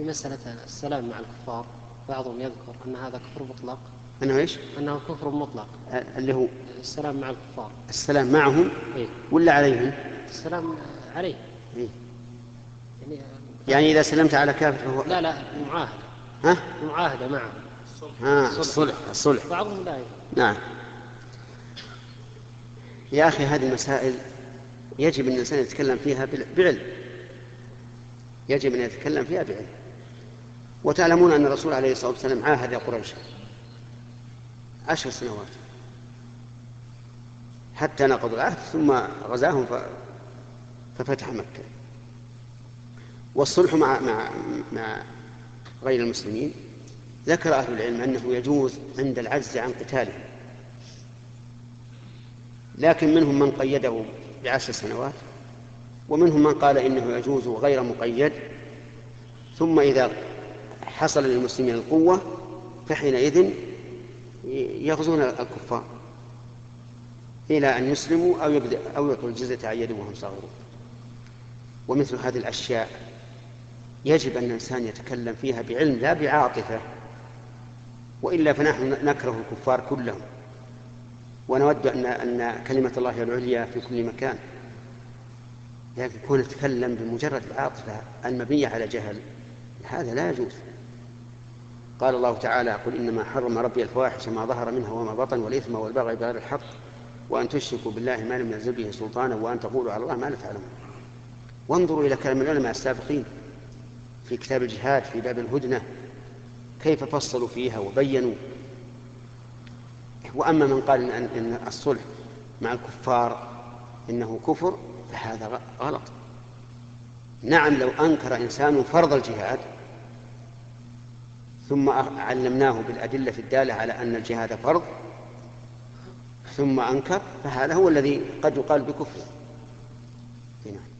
في مسألة السلام مع الكفار بعضهم يذكر أن هذا كفر مطلق. أنه إيش؟ أنه كفر مطلق. اللي هو السلام مع الكفار. السلام معهم إيه؟ ولا عليهم؟ السلام عليه. إيه؟ يعني يعني إذا سلمت على كافر فهو لا لا معاهدة. ها؟ معاهدة معه ها الصلح الصلح بعضهم لا. نعم. يا أخي هذه المسائل يجب أن الإنسان يتكلم فيها بعلم. يجب أن يتكلم فيها بعلم. وتعلمون أن الرسول عليه الصلاة والسلام عاهد قريش عشر سنوات. حتى نقضوا العهد ثم غزاهم. ففتح مكة. والصلح مع مع مع غير المسلمين. ذكر أهل العلم أنه يجوز عند العجز عن قتالهم لكن منهم من قيده بعشر سنوات ومنهم من قال إنه يجوز غير مقيد. ثم إذا حصل للمسلمين القوة فحينئذ يغزون الكفار إلى أن يسلموا أو يبدأ أو يعطوا الجزية عن يد وهم صغيرون ومثل هذه الأشياء يجب أن الإنسان يتكلم فيها بعلم لا بعاطفة وإلا فنحن نكره الكفار كلهم. ونود أن أن كلمة الله العليا في كل مكان. لكن كون نتكلم بمجرد العاطفة المبنية على جهل هذا لا يجوز. قال الله تعالى قل إنما حرم ربي الفواحش ما ظهر منها وما بطن والإثم والبغي بغير الحق وأن تشركوا بالله ما لم ينزل به سلطانا وأن تقولوا على الله ما لا تعلمون. وانظروا إلى كلام العلماء السابقين في كتاب الجهاد في باب الهدنة كيف فصلوا فيها وبينوا. وأما من قال إن, الصلح مع الكفار إنه كفر فهذا غلط. نعم لو أنكر إنسان فرض الجهاد ثم علمناه بالأدلة الدالة على أن الجهاد فرض ثم أنكر فهذا هو الذي قد يقال بكفره. نعم.